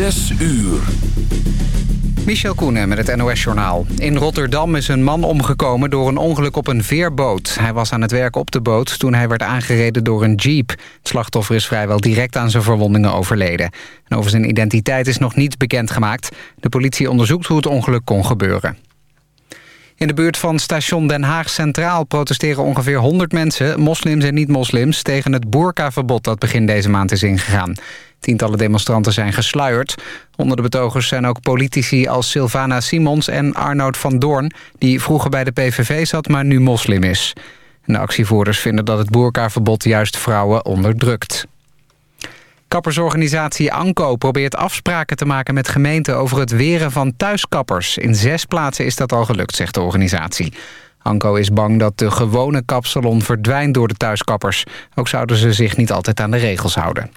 Zes uur. Michel Koenen met het NOS-journaal. In Rotterdam is een man omgekomen door een ongeluk op een veerboot. Hij was aan het werk op de boot toen hij werd aangereden door een jeep. Het slachtoffer is vrijwel direct aan zijn verwondingen overleden. En over zijn identiteit is nog niets bekendgemaakt. De politie onderzoekt hoe het ongeluk kon gebeuren. In de buurt van station Den Haag Centraal protesteren ongeveer 100 mensen... moslims en niet-moslims, tegen het boerkaverbod dat begin deze maand is ingegaan. Tientallen demonstranten zijn gesluierd. Onder de betogers zijn ook politici als Sylvana Simons en Arnoud van Doorn... die vroeger bij de PVV zat, maar nu moslim is. de actievoerders vinden dat het boerkaverbod juist vrouwen onderdrukt. Kappersorganisatie ANCO probeert afspraken te maken met gemeenten... over het weren van thuiskappers. In zes plaatsen is dat al gelukt, zegt de organisatie. ANCO is bang dat de gewone kapsalon verdwijnt door de thuiskappers. Ook zouden ze zich niet altijd aan de regels houden.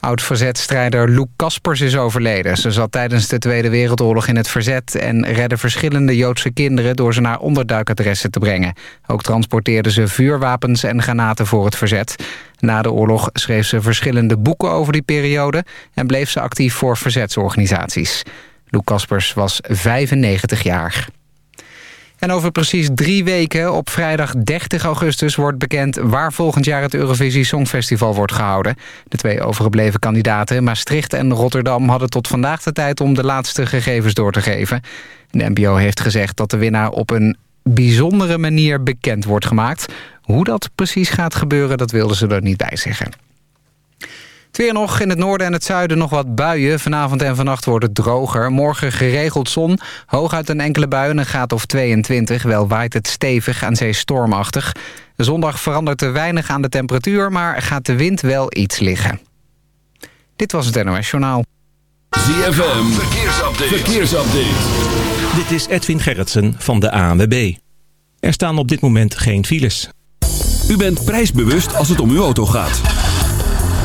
Oud-verzetstrijder Lou Kaspers is overleden. Ze zat tijdens de Tweede Wereldoorlog in het verzet... en redde verschillende Joodse kinderen door ze naar onderduikadressen te brengen. Ook transporteerde ze vuurwapens en granaten voor het verzet. Na de oorlog schreef ze verschillende boeken over die periode... en bleef ze actief voor verzetsorganisaties. Lou Kaspers was 95 jaar. En over precies drie weken, op vrijdag 30 augustus... wordt bekend waar volgend jaar het Eurovisie Songfestival wordt gehouden. De twee overgebleven kandidaten, Maastricht en Rotterdam... hadden tot vandaag de tijd om de laatste gegevens door te geven. De NPO heeft gezegd dat de winnaar op een bijzondere manier bekend wordt gemaakt. Hoe dat precies gaat gebeuren, dat wilden ze er niet bij zeggen. Het weer nog in het noorden en het zuiden nog wat buien. Vanavond en vannacht wordt het droger. Morgen geregeld zon, hooguit een enkele bui een graad of 22. Wel waait het stevig, aan zee stormachtig. Zondag verandert er weinig aan de temperatuur... maar gaat de wind wel iets liggen. Dit was het NOS Journaal. ZFM, verkeersupdate. verkeersupdate. Dit is Edwin Gerritsen van de ANWB. Er staan op dit moment geen files. U bent prijsbewust als het om uw auto gaat.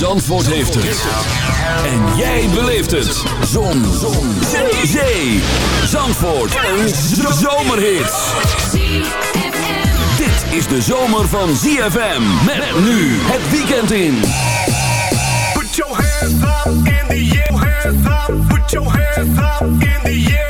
Zandvoort heeft het. En jij beleeft het. Zon. Zon. Zee. Zee. Zandvoort. Een zomerhit. Dit is de zomer van ZFM. Met nu het weekend in. Put your hands up in the air. Put your hands up in the air.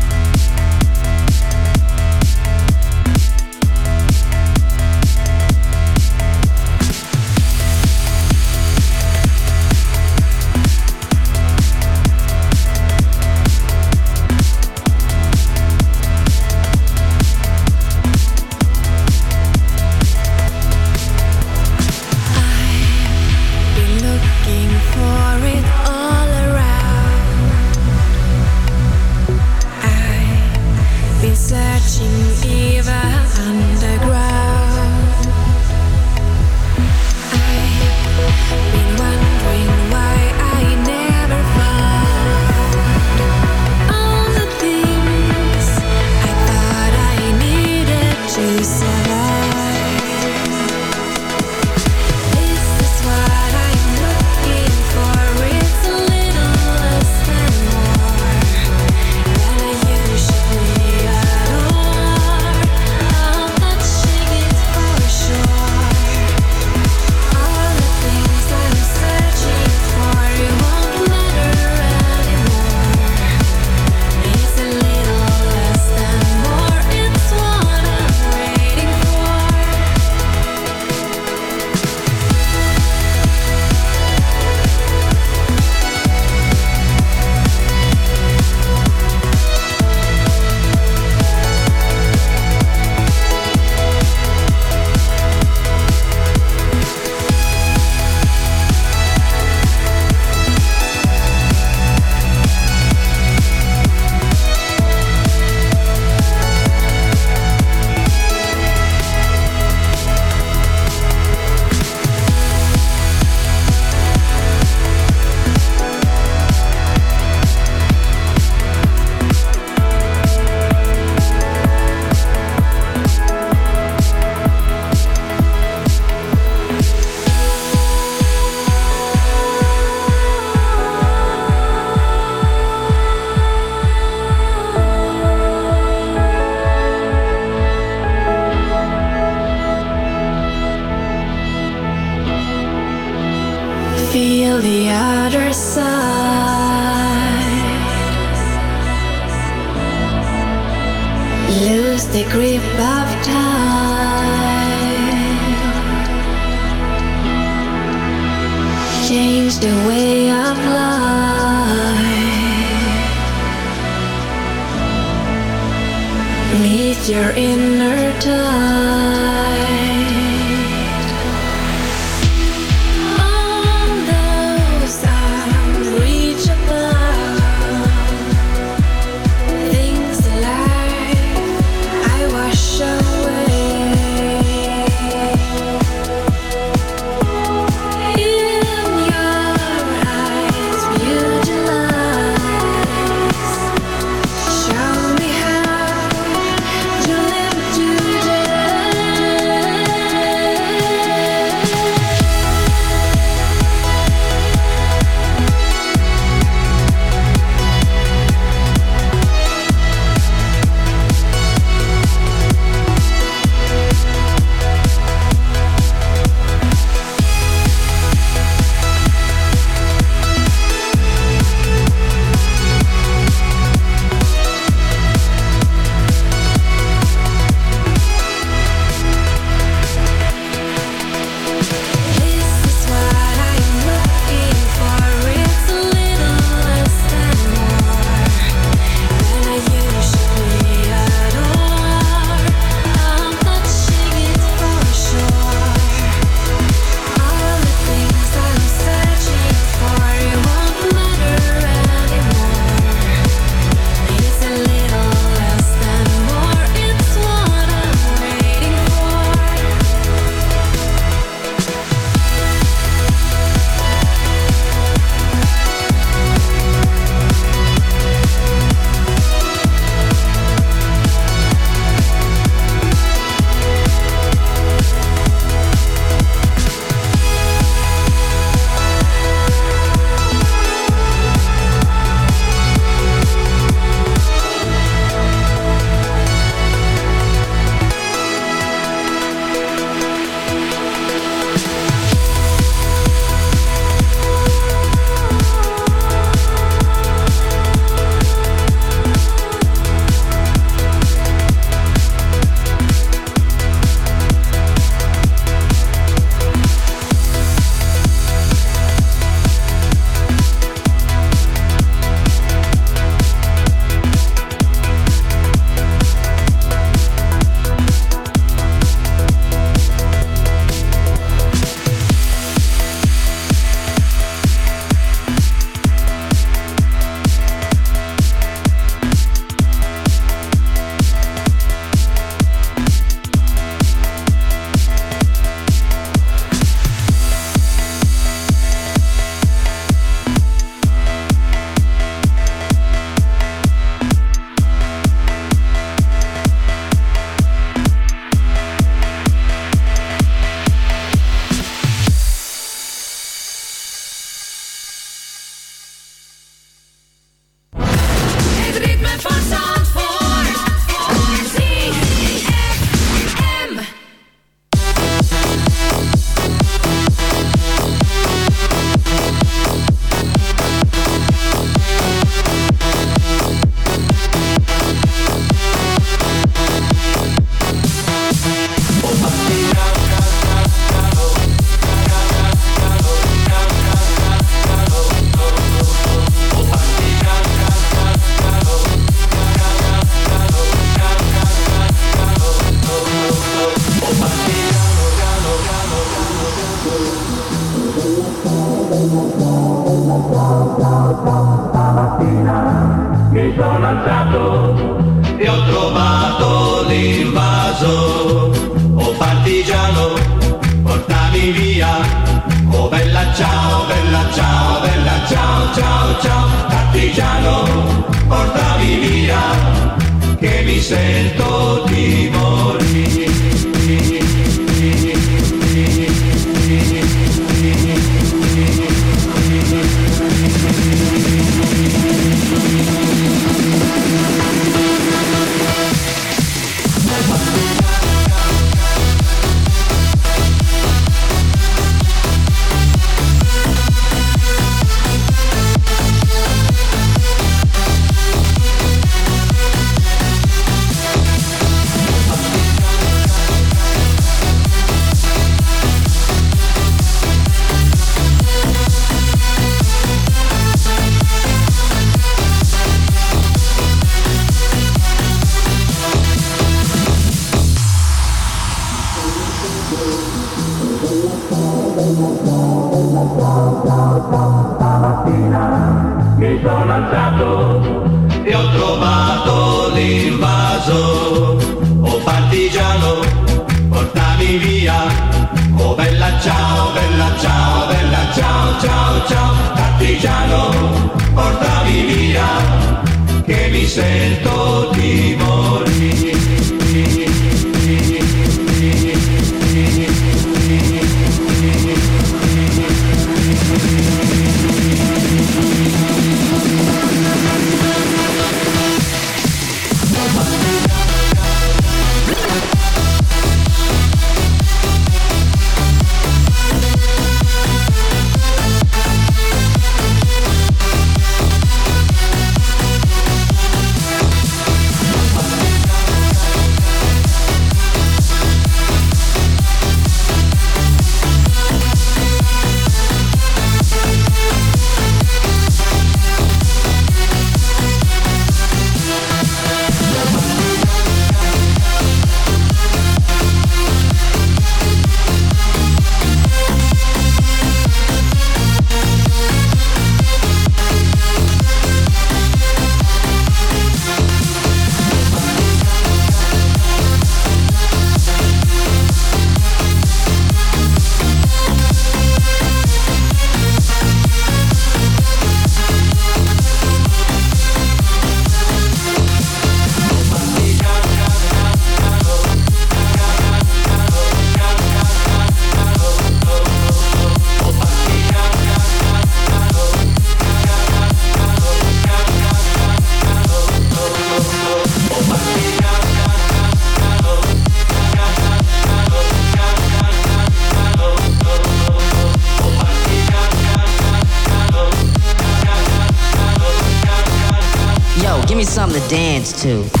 to.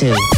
嗯。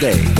Tuesday.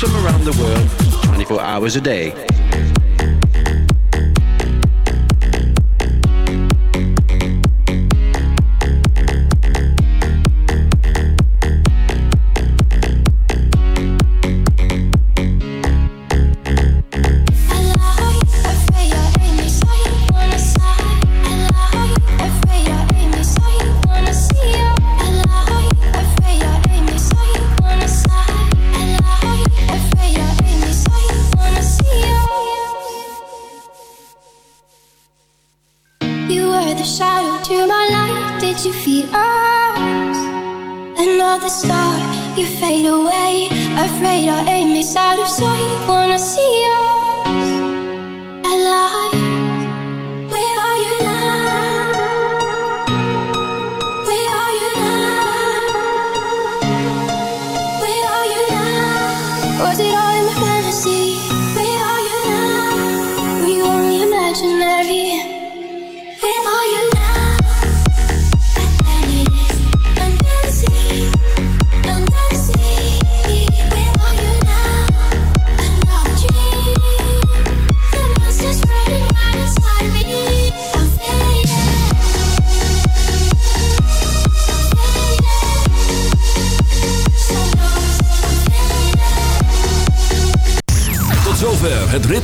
From around the world 24 hours a day. You feel us? Another star, you fade away. Afraid our aim is out of sight. Wanna see us